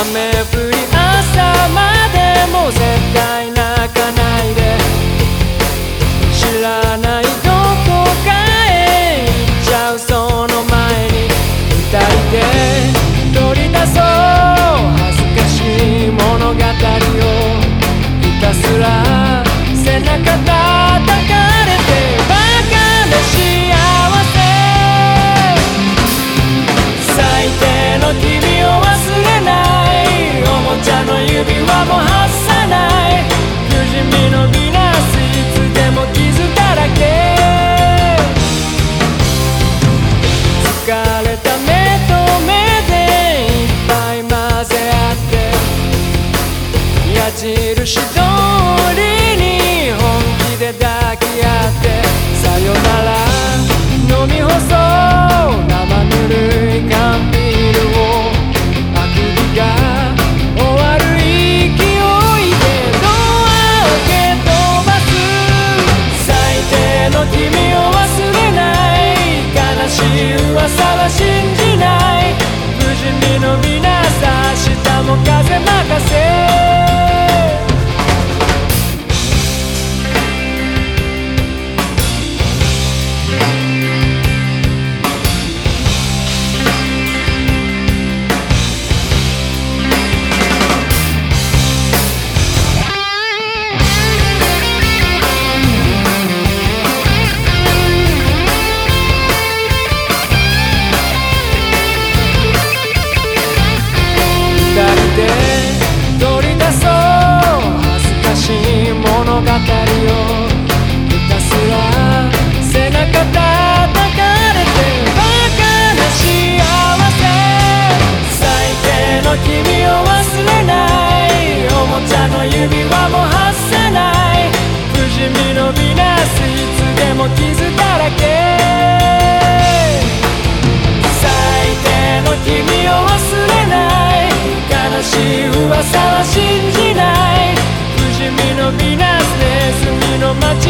雨降り朝までも全 you be right behind の君を忘れない。おもちゃの指輪も外せない。不死身のヴィナスいつでも傷だらけ。最低の君を忘れない。悲しい噂は信じない。不死身のヴィナスネズミの街